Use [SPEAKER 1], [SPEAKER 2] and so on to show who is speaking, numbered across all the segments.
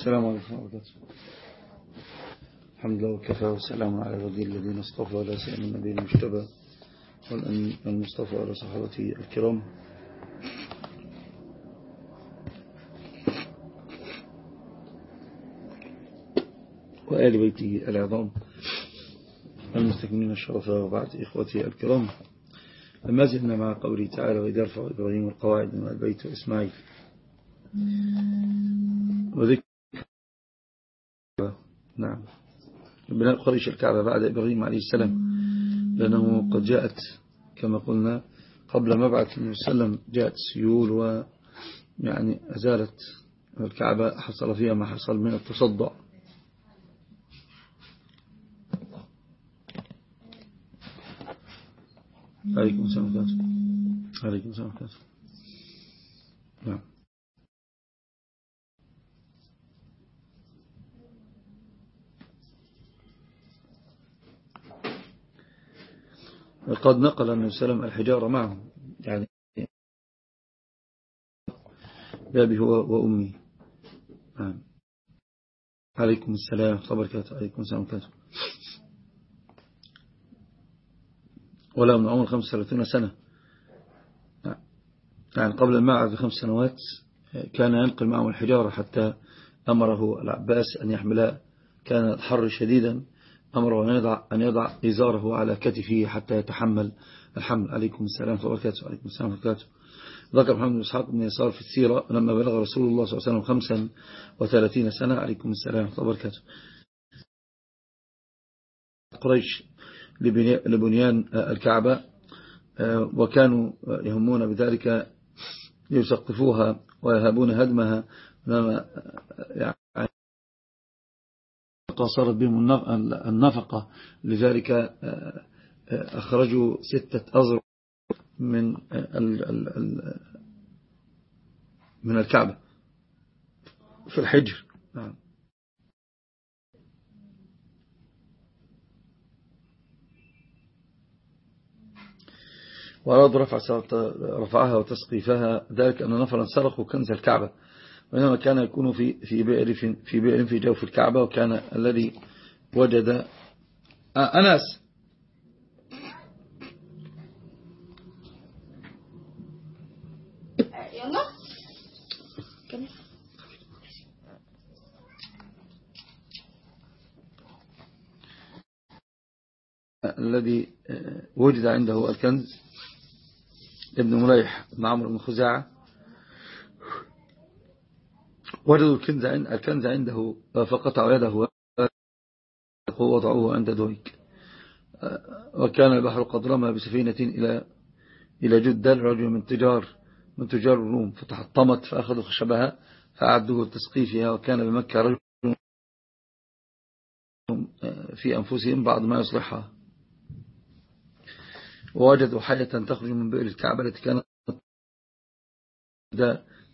[SPEAKER 1] السلام عليكم ورحمة الله الحمد لله وكفى وسلام على عباده الذين اصطفى ولا سيما النبي المجتبى والمصطفى على صحابته الكرام. وآل بيته العظام المستكملين الشرفاء وبعد إخوتي الكرام. لما زلنا مع قوله تعالى وإذ يرفع إبراهيم القواعد من البيت وإسماعيل وذكر نعم. بناء قريش الكعبة بعد إبراهيم عليه السلام. لأنه قد جاءت كما قلنا قبل مبعث النبي صلى الله عليه وسلم جاءت سيول ويعني أزالت الكعبة حصل فيها ما حصل من التصدع. عليكم السلام عليكم السلام نعم. قد نقل النبي صلى الله عليه وسلم الحجارة معه يعني بابي هو وأمي نعم. عليكم السلام وبركاته. عليكم السلام وبركاته. ولا من عمر 35 سنة. يعني قبل المعرض بخمس سنوات كان ينقل معه الحجارة حتى أمره العباس أن يحمل كان الحر شديدا. أمره أن يضع, أن يضع إزاره على كتفه حتى يتحمل الحمل. عليكم السلام وبركاته عليكم السلام وبركاته ذكر محمد بن إسحاق بن يسار في السيرة لما بلغ رسول الله صلى الله عليه وسلم خمسا وثلاثين سنة. عليكم السلام وبركاته. قريش لبنيان الكعبة وكانوا يهمون بذلك يسقفوها ويهابون هدمها يعني قاصرت بهم النفقة. لذلك أخرجوا ستة أزر من من الكعبة في الحجر. نعم. وأرادوا رفع رفعها وتسقيفها. ذلك أن نفرا سرقوا كنز الكعبة. وإنما كان يكون في في بئر في, في بئر في جوف الكعبة وكان الذي وجد أناس
[SPEAKER 2] يلا.
[SPEAKER 1] الذي وجد عنده الكنز ابن مليح بن عمرو بن خزاعة. وجدوا الكنز الكنز عنده فقطعوا يده ووضعوه عند دويك. وكان البحر قد رمى بسفينة إلى إلى جدة. رجل من تجار من تجار الروم فتحطمت فأخذوا خشبها فأعدوه لتسقيفها. وكان بمكة رجل في أنفسهم بعض ما يصلحها. ووجدوا حية تخرج من بئر الكعبة التي كانت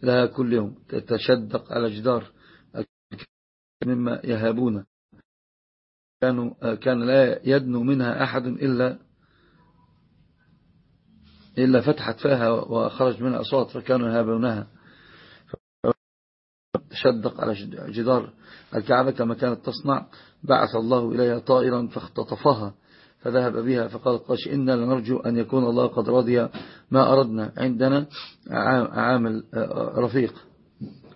[SPEAKER 1] لها كل يوم تتشدق على جدار مما يهابون. كانوا كان لا يدنو منها أحد إلا إلا فتحت فيها وخرج منها أصوات فكانوا يهابونها. تشدق على جدار الكعبة كما كانت تصنع. بعث الله إليها طائرا فاختطفها. فذهب بها فقال قاش إنا لنرجو أن يكون الله قد رضي ما أردنا عندنا عامل رفيق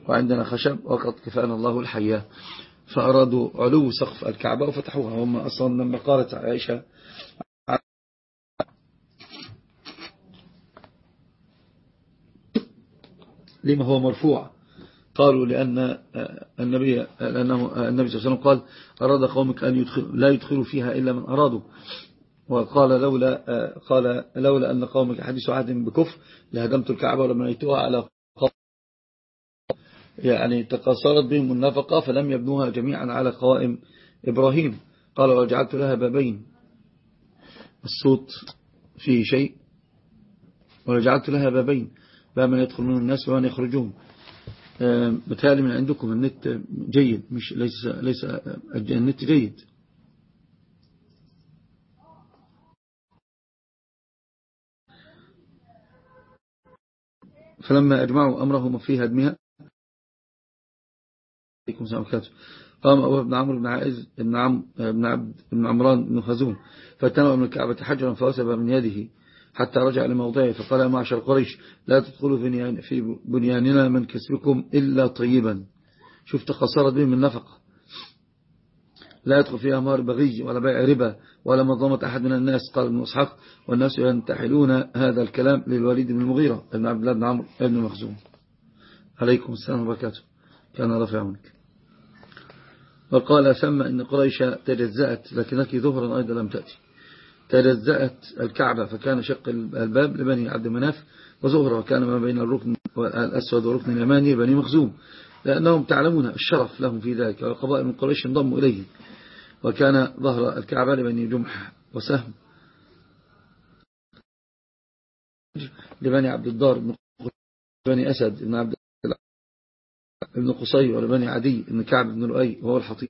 [SPEAKER 1] وعندنا خشب وقد كفانا الله الحياة فأرادوا علو سقف الكعبة وفتحوها هم أصلا لما قالت عائشة. لما هو مرفوع. قالوا لأن النبي لأنه النبي صلى الله عليه وسلم قال أراد قومك أن يدخل لا يدخلوا فيها إلا من أرادوا. وقال لولا قال لولا أن قومك حديث عهد بكفر لهدمت الكعبة ولم نيتوها على قوم يعني تقاصرت بهم النفقة فلم يبنوها جميعا على قوائم إبراهيم. قال وجعلت لها بابين. الصوت فيه شيء. ورجعلت لها بابين. باب من يدخل منه الناس ومن يخرجون بتالي من عندكم النت جيد مش ليس ليس النت جيد. فلما أجمعوا أمرهم في هدمها السلام وبركاته. قام أبو بن عمرو بن عائز بن عم بن عبد بن عمران بن خزوم فتنوى من الكعبة حجرا فوسب من يده. حتى رجع لموضعه فقال معشر قريش لا تدخلوا في بنياننا من كسبكم إلا طيبا. شوف تقصرت به من لا يدخل فيها مار بغي ولا بيع ربا ولا مظلمة أحد من الناس قال ابن إسحاق. والناس ينتحلون هذا الكلام للوليد بن المغيرة ابن عبد الله بن عمرو بن مخزوم. عليكم السلام وبركاته. كان رفع عنك وقال ثم إن قريش تجزأت لكنك ظهرا أيضا لم تأتي. تجزأت الكعبة فكان شق الباب لبني عبد مناف وزهرة وكان ما بين الركن الأسود والركن اليماني بني مخزوم. لأنهم تعلمون الشرف لهم في ذلك والقبائل من قريش انضموا إليه. وكان ظهر الكعبة لبني جمح وسهم لبني عبد الدار بن بني أسد بن عبد ابن قصي ولبني عدي بن كعب بن لؤي وهو الحطيب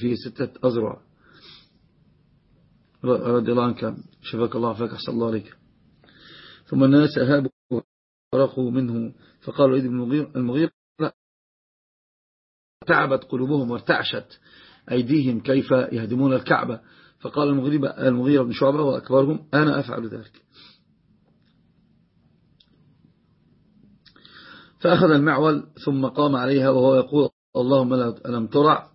[SPEAKER 1] فيه ستة أزرع. رضي الله عنك. شفاك الله فاك أحسن الله عليك. ثم الناس أهابوا ورقوا منه فقالوا إذ المغير تعبت قلوبهم وارتعشت أيديهم كيف يهدمون الكعبة. فقال المغير بن شعبة وأكبرهم أنا أفعل ذلك. فأخذ المعول ثم قام عليها وهو يقول اللهم لم ترع؟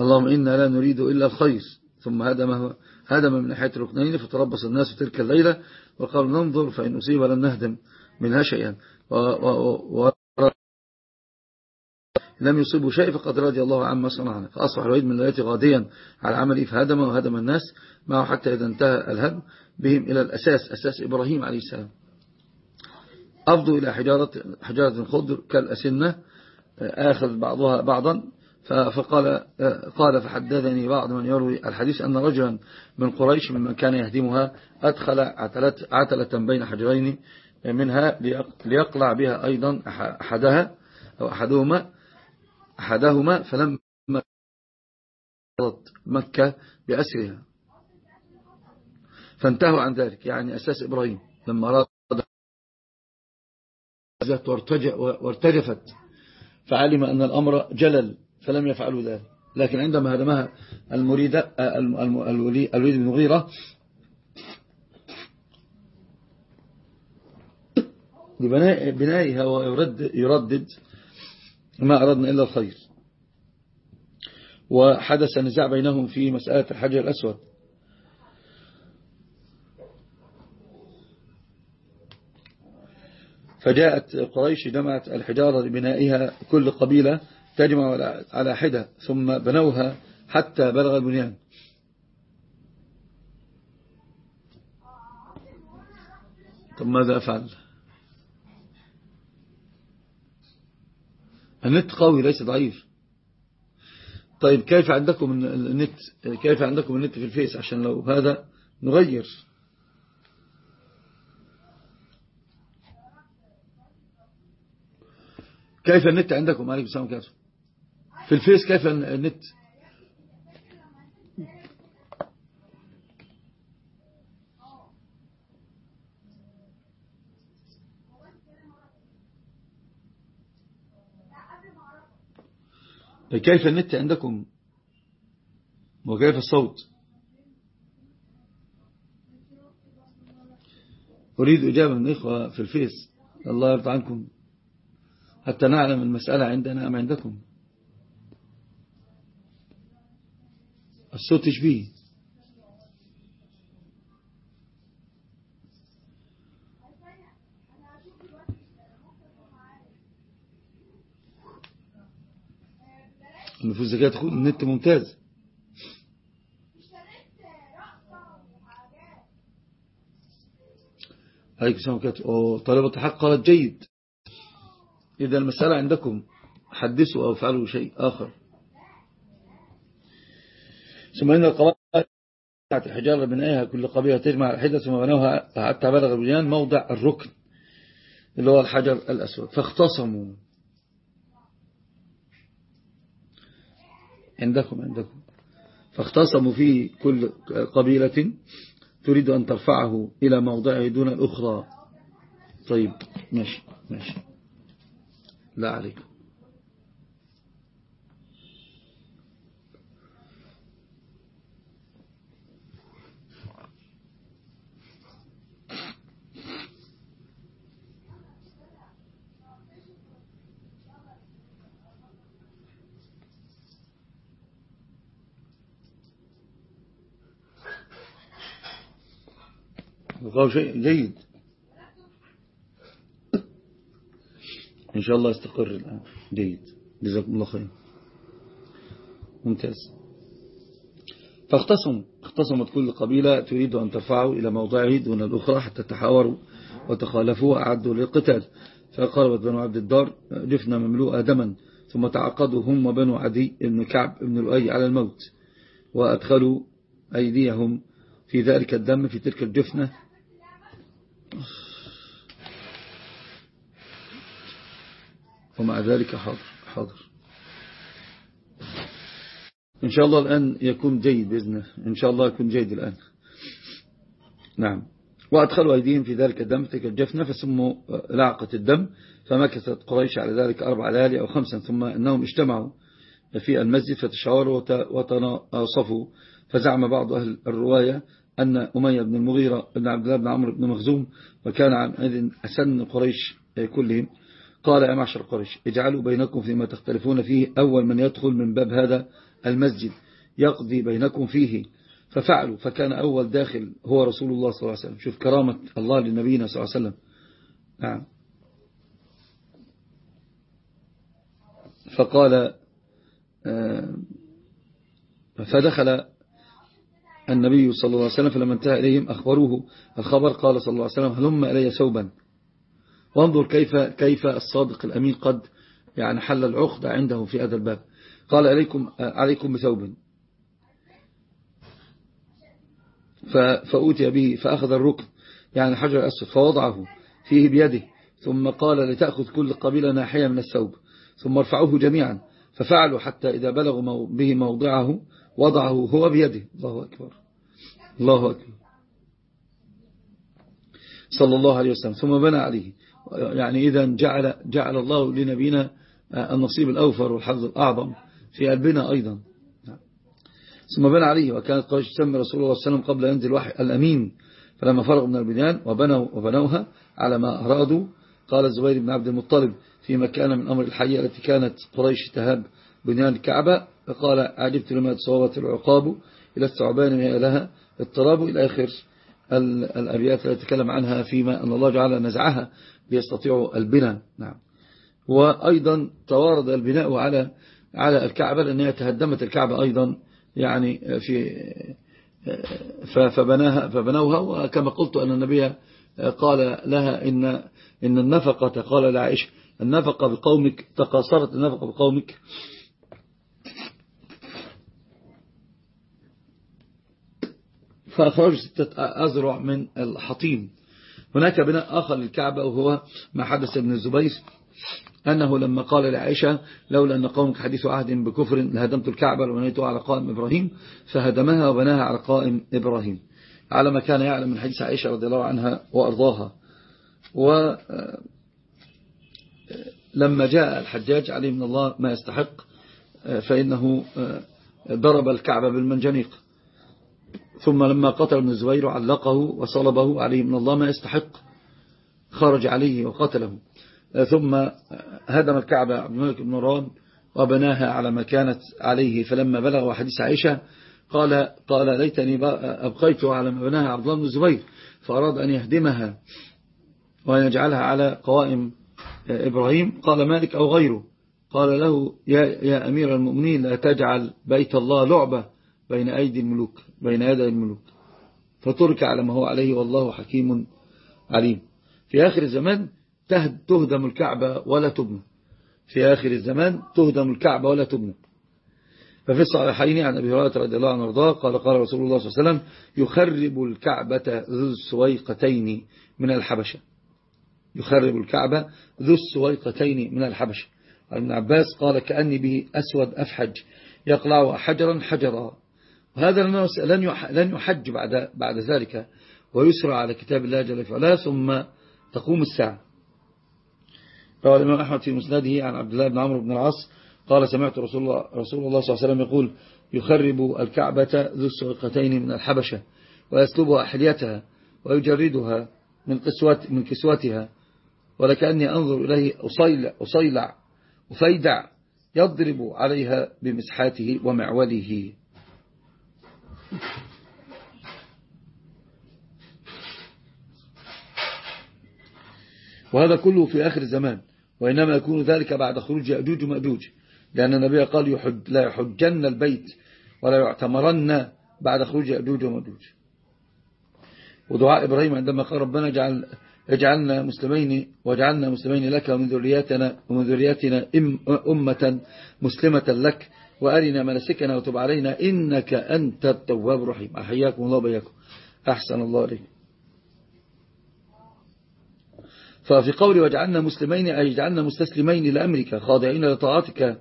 [SPEAKER 1] اللهم إنا لا نريد إلا الخير. ثم هدم, هدم من ناحية ركنين فتربص الناس تلك الليلة وقال ننظر فإن أصيب لن نهدم منها شيئا. و و لم يصيبوا شيء فقد رضي الله عما صنعنا فأصبح الوحيد من الليلة غاديا على عمله فهدم وهدم الناس معه حتى إذا انتهى الهدم بهم إلى الأساس أساس إبراهيم عليه السلام. أفضوا إلى حجارة, حجارة خضر كالأسنة آخذ بعضها بعضا فقال قال فحدثني بعض من يروي الحديث أن رجلا من قريش ممن كان يهدمها أدخل عتلة بين حجرين منها ليقلع بها أيضا أحدها أو أحدهما أحدهما فلما مكة بأسرها. فانتهوا عن ذلك يعني أساس إبراهيم لما أراد وارتجفت فعلم أن الأمر جلل. فلم يفعلوا ذلك. لكن عندما هدمها المريد الوليد بن مغيرة بنائها ويردد يردد ما أردنا إلا الخير. وحدث نزاع بينهم في مسألة الحجر الأسود. فجاءت قريش جمعت الحجارة لبنائها كل قبيلة تجمع على حدة ثم بنوها حتى بلغ البنيان. طب ماذا أفعل؟ النت قوي ليس ضعيف. طيب كيف عندكم النت؟ كيف عندكم النت في الفيس؟ عشان لو هذا نغير. كيف النت عندكم؟ عليكم السلام عليكم في الفيس كيف النت؟ كيف النت عندكم؟ وكيف الصوت؟ أريد إجابة من إخوة في الفيس. الله يرضى عنكم. حتى نعلم المسألة عندنا أم عندكم. الصوت تشبيه النفوذ الذكية تكون النت ممتاز. عليكم السلام عليكم طالبة الحق قالت جيد. إذا المسألة عندكم حدثوا أو فعلوا شيء آخر. ثم إن القواعد الحجارة بنائها كل قبيلة تجمع الحدة ثم بنوها حتى بلغ البنيان موضع الركن اللي هو الحجر الأسود. فاختصموا. عندكم عندكم. فاختصموا في كل قبيلة تريد أن ترفعه إلى موضعه دون الأخرى. طيب ماشي ماشي. لا عليكم. وقالوا شيء. جيد. إن شاء الله استقر الآن. جيد. جزاكم الله خير. ممتاز. فاختصم. اختصمت كل قبيلة تريد أن ترفعه إلى موضعه دون الأخرى حتى تحاوروا وتخالفوا وأعدوا للقتال. فقربت بنو عبد الدار جفنا مملوءة دما ثم تعقدوا هم وبنو عدي بن كعب بن الأي على الموت وأدخلوا أيديهم في ذلك الدم في تلك الجفنة ومع ذلك حاضر. حاضر. إن شاء الله الآن يكون جيد بإذنه إن شاء الله يكون جيد الآن. نعم. وأدخلوا أيديهم في ذلك الدم. الجفنة فسموا لعقة الدم. فمكثت قريش على ذلك أربع ليالي أو خمسا. ثم أنهم اجتمعوا في المسجد فتشاوروا وتناصفوا. فزعم بعض أهل الرواية أن أمية بن المغيرة بن عبد الله بن عمرو بن مخزوم وكان عن إذن أسن قريش كلهم. قال يا معشر قريش اجعلوا بينكم فيما تختلفون فيه أول من يدخل من باب هذا المسجد يقضي بينكم فيه. ففعلوا فكان أول داخل هو رسول الله صلى الله عليه وسلم. شوف كرامة الله لنبينا صلى الله عليه وسلم. نعم. فقال آه، فدخل النبي صلى الله عليه وسلم فلما انتهى إليهم أخبروه. الخبر قال صلى الله عليه وسلم هلم إلي ثوبا. وانظر كيف كيف الصادق الأمين قد يعني حل العقد عنده في هذا الباب. قال عليكم عليكم بثوب. فأوتي به فأخذ الركن يعني الحجر الأسود فوضعه فيه بيده ثم قال لتأخذ كل قبيلة ناحية من الثوب ثم ارفعوه جميعا ففعلوا حتى إذا بلغوا به موضعه وضعه هو بيده. الله أكبر. الله أكبر. صلى الله عليه وسلم. ثم بنى عليه. يعني إذا جعل, جعل الله لنبينا النصيب الأوفر والحظ الأعظم في قلبنا أيضا. ثم بنى عليه وكانت قريش تسمي رسول الله صلى الله عليه وسلم قبل ينزل وحي الأمين فلما فرغ من البنيان وبنوا وبنوها على ما أرادوا. قال الزبير بن عبد المطلب فيما كان من أمر الحية التي كانت قريش تهاب بنيان الكعبة فقال عجبت لما تصوبت العقاب إلى الثعبان ما لها اضطراب إلى آخر الأبيات التي تكلم عنها فيما أن الله جعل نزعها ليستطيعوا البناء. نعم. وأيضا توارد البناء على على الكعبة لأنها تهدمت الكعبة أيضا يعني في فبناها فبنوها. وكما قلت أن النبي قال لها إن إن النفقة قال لعائشة النفقة بقومك تقاصرت النفقة بقومك. فأخرج ستة أزرع من الحطيم. هناك بناء آخر للكعبة وهو ما حدث ابن الزبير أنه لما قال لعائشة لولا أن قومك حديث عهد بكفر لهدمت الكعبة وبنيتها على قائم إبراهيم فهدمها وبناها على قائم إبراهيم. على ما كان يعلم من حديث عائشة رضي الله عنها وأرضاها. ولما جاء الحجاج عليه من الله ما يستحق فإنه ضرب الكعبة بالمنجنيق. ثم لما قتل ابن الزبير علقه وصلبه عليه من الله ما يستحق خرج عليه وقتله. ثم هدم الكعبة عبد الملك بن مروان وبناها على ما كانت عليه. فلما بلغ حديث عائشة قال قال ليتني أبقيت على ما بناها عبد الله بن الزبير فأراد أن يهدمها وأن يجعلها على قوائم إبراهيم. قال مالك أو غيره؟ قال له يا, يا أمير المؤمنين لا تجعل بيت الله لعبة. بين أيدي الملوك بين يدي الملوك. فترك على ما هو عليه والله حكيم عليم. في آخر الزمان تهدم الكعبة ولا تبنى. في آخر الزمان تهدم الكعبة ولا تبنى. ففي الصحيحين عن أبي هريرة رضي الله عنه وارضاه قال قال رسول الله صلى الله عليه وسلم يخرب الكعبة ذو السويقتين من الحبشة. يخرب الكعبة ذو السويقتين من الحبشة. ابن عباس قال كأني به أسود أفحج يقلع حجرا حجرا. وهذا لن يحج بعد, بعد ذلك ويسرع على كتاب الله جل وعلا ثم تقوم الساعة. روى الإمام أحمد في مسنده عن عبد الله بن عمرو بن العاص قال سمعت رسول الله, رسول الله صلى الله عليه وسلم يقول يخرب الكعبة ذو السوقتين من الحبشة ويسلبها أحليتها ويجردها من, قسوات من كسوتها ولكأني أنظر إليه أصيلع, أصيلع وفيدع يضرب عليها بمسحاته ومعوله. وهذا كله في آخر الزمان وإنما يكون ذلك بعد خروج يأجوج ومأجوج لأن النبي قال يحج لا يحجن البيت ولا يعتمرن بعد خروج يأجوج ومأجوج. ودعاء إبراهيم عندما قال ربنا اجعل اجعلنا مسلمين واجعلنا مسلمين لك ومن ذرياتنا ومن ذرياتنا أمة مسلمة لك وأرنا مناسكنا وتب علينا إنك أنت التواب الرحيم. أحياكم الله بياكم أحسن الله عليكم ففي قول وجعلنا مسلمين أي جعلنا مستسلمين لأمرك خاضعين لطاعتك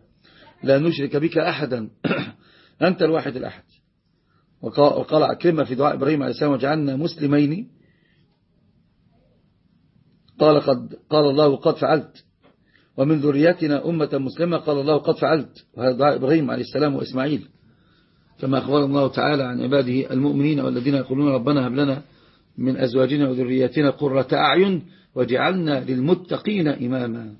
[SPEAKER 1] لا نشرك بك أحدا. أنت الواحد الأحد. وقال عكرمة في دعاء إبراهيم عليه السلام وجعلنا مسلمين. قال, قد قال الله قد فعلت. ومن ذريتنا أمة مسلمة قال الله قد فعلت. وهذا دعاء إبراهيم عليه السلام وإسماعيل. كما أخبر الله تعالى عن عباده المؤمنين والذين يقولون ربنا هب لنا من أزواجنا وذرياتنا قرة أعين وجعلنا للمتقين إماما.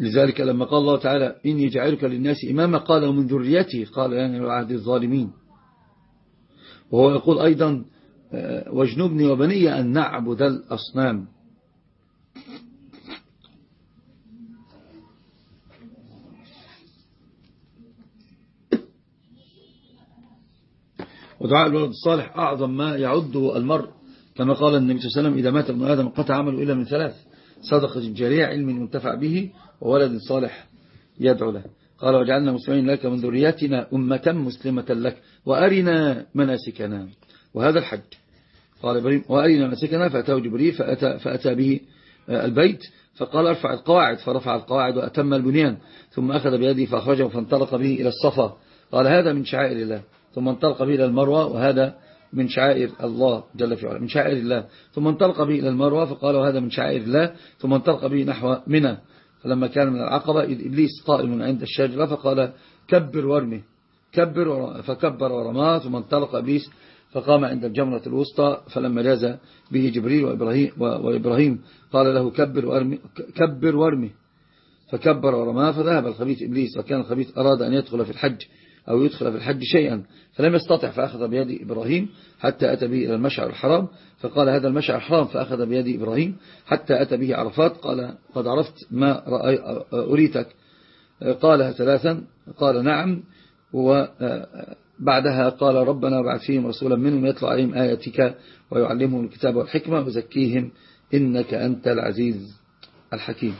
[SPEAKER 1] لذلك لما قال الله تعالى إني جعلك للناس إماما قال ومن ذريتي قال يعني وعهد الظالمين. وهو يقول أيضا واجنبني وبني أن نعبد الأصنام. ودعاء الولد الصالح أعظم ما يعده المرء. كما قال النبي صلى الله عليه وسلم إذا مات ابن آدم قطع عمله إلا من ثلاث صدقة جارية علم منتفع به وولد صالح يدعو له. قال وجعلنا مسلمين لك من ذرياتنا أمة مسلمة لك وأرنا مناسكنا. وهذا الحج. قال إبراهيم وأرنا مناسكنا فأتاه جبريل فأتى, فأتى به آه، البيت فقال ارفع القواعد فرفع القواعد وأتم البنيان ثم أخذ بيده فأخرجه فانطلق به إلى الصفا. قال هذا من شعائر الله. ثم انطلق به إلى المروة وهذا من شعائر الله جل في علاه من شعائر الله. ثم انطلق به إلى المروة فقال وهذا من شعائر الله. ثم انطلق به نحو منى. فلما كان من العقبة إبليس قائم عند الشجرة فقال كبر وارمه كبر فكبر ورماه ثم انطلق إبليس فقام عند الجمرة الوسطى فلما جاز به جبريل وإبراهيم, وإبراهيم قال له كبر وارمه, كبر وارمه فكبر ورماه فذهب الخبيث إبليس وكان الخبيث أراد أن يدخل في الحج أو يدخل في الحج شيئا فلم يستطع فأخذ بيد إبراهيم حتى أتى به إلى المشعر الحرام. فقال هذا المشعر الحرام فأخذ بيد إبراهيم حتى أتى به عرفات قال قد عرفت ما أريتك. قالها ثلاثا قال نعم وبعدها قال ربنا بعث فيهم رسولا منهم يطلع عليهم آياتك ويعلمهم الكتاب والحكمة وزكيهم إنك أنت العزيز الحكيم.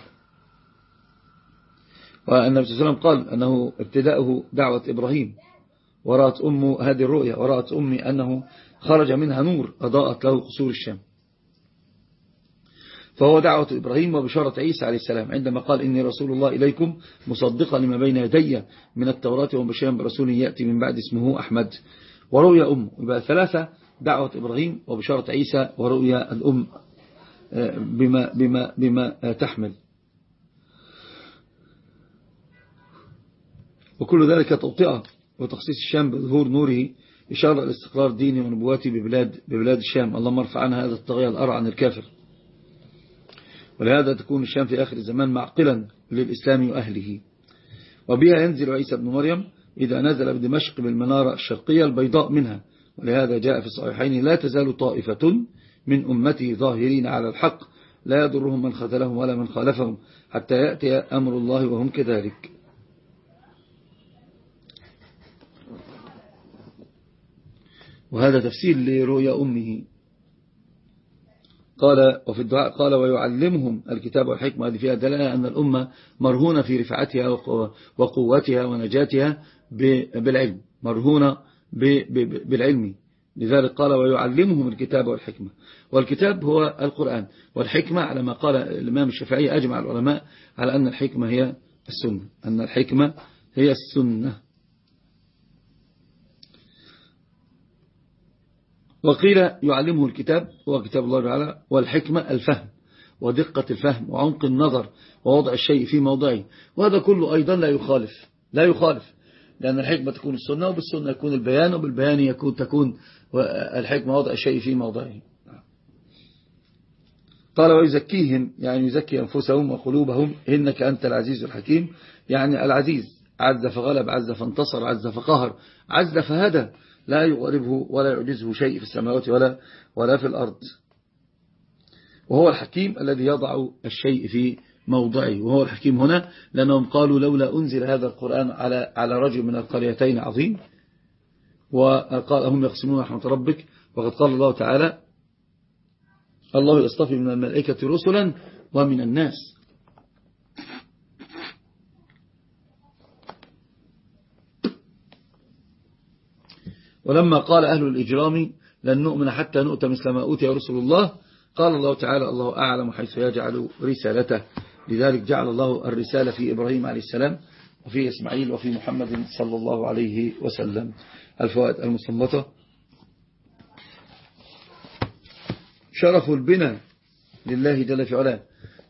[SPEAKER 1] والنبي صلى الله عليه وسلم قال أنه ابتداؤه دعوة إبراهيم ورأت أم هذه الرؤيا ورأت أمي أنه خرج منها نور أضاءت له قصور الشام فهو دعوة إبراهيم وبشارة عيسى عليه السلام عندما قال إني رسول الله إليكم مصدقا لما بين يدي من التوراة ومبشرا برسول يأتي من بعد اسمه أحمد. ورؤيا أم يبقى ثلاثة دعوة إبراهيم وبشارة عيسى ورؤيا الأم آه، بما, بما, بما تحمل. وكل ذلك توطئة وتخصيص الشام بظهور نوره إشارة لاستقرار ديني ونبواتي ببلاد, ببلاد الشام. اللهم ارفع عنها هذا الطغية الأرع عن الكافر. ولهذا تكون الشام في آخر الزمان معقلا للإسلام وأهله. وبها ينزل عيسى بن مريم إذا نزل بدمشق بالمنارة الشرقية البيضاء منها. ولهذا جاء في الصحيحين لا تزال طائفة من أمته ظاهرين على الحق لا يضرهم من خذلهم ولا من خالفهم حتى يأتي أمر الله وهم كذلك. وهذا تفسير لرؤيا أمه. قال وفي الدعاء قال ويعلمهم الكتاب والحكمة. هذه فيها دلالة أن الأمة مرهونة في رفعتها وقوتها ونجاتها بالعلم. مرهونة بالعلم. لذلك قال ويعلمهم الكتاب والحكمة. والكتاب هو القرآن. والحكمة على ما قال الإمام الشافعي أجمع العلماء على أن الحكمة هي السنة. أن الحكمة هي السنة. وقيل يعلمه الكتاب هو كتاب الله تعالى والحكمة الفهم ودقة الفهم وعمق النظر ووضع الشيء في موضعه. وهذا كله أيضا لا يخالف لا يخالف لأن الحكمة تكون السنة وبالسنة يكون البيان وبالبيان يكون تكون الحكمة وضع الشيء في موضعه. قال ويزكيهم يعني يزكي أنفسهم وقلوبهم إنك أنت العزيز الحكيم يعني العزيز. عز فغلب عز فانتصر عز فقهر عز فهدى. لا يغربه ولا يعجزه شيء في السماوات ولا, ولا في الأرض. وهو الحكيم الذي يضع الشيء في موضعه. وهو الحكيم هنا لأنهم قالوا لولا أنزل هذا القرآن على على رجل من القريتين عظيم. وقال هم يقسمون رحمة ربك. وقد قال الله تعالى الله يصطفي من الملائكة رسلا ومن الناس. ولما قال أهل الإجرام لن نؤمن حتى نؤتى مثل ما أوتي رسل الله قال الله تعالى الله أعلم حيث يجعل رسالته. لذلك جعل الله الرسالة في إبراهيم عليه السلام وفي إسماعيل وفي محمد صلى الله عليه وسلم. الفوائد المصمتة. شرف البناء لله جل في علاه.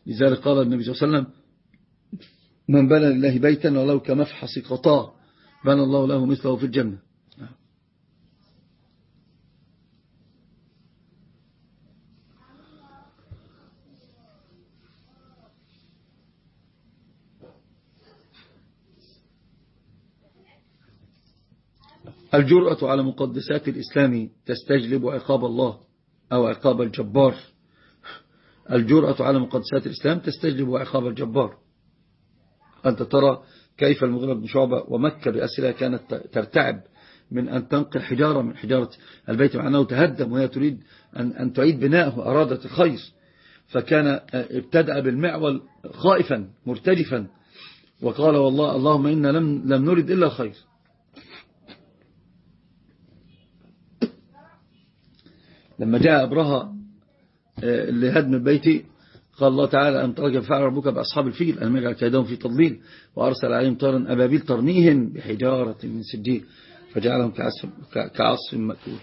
[SPEAKER 1] لذلك قال النبي صلى الله عليه وسلم من بنى لله بيتا ولو كمفحص قطاع بنى الله له مثله في الجنة. الجرأة على مقدسات الإسلام تستجلب عقاب الله أو عقاب الجبار. الجرأة على مقدسات الإسلام تستجلب عقاب الجبار. أنت ترى كيف المغيرة بن شعبة ومكة بأسرها كانت ترتعب من أن تنقل حجارة من حجارة البيت مع أنه تهدم وهي تريد أن, أن تعيد بناءه أرادت الخير فكان ابتدأ بالمعول خائفا مرتجفا. وقال والله اللهم إنا لم, لم نرد إلا الخير لما جاء أبرهة آه، لهدم البيت قال الله تعالى أن ترجع فعل ربك بأصحاب الفيل أن يجعل كيدهم في تضليل وأرسل عليهم طارا أبابيل ترميهم بحجارة من سجيل فجعلهم كعصف مأكول.